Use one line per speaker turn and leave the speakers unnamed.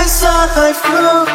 I saw life through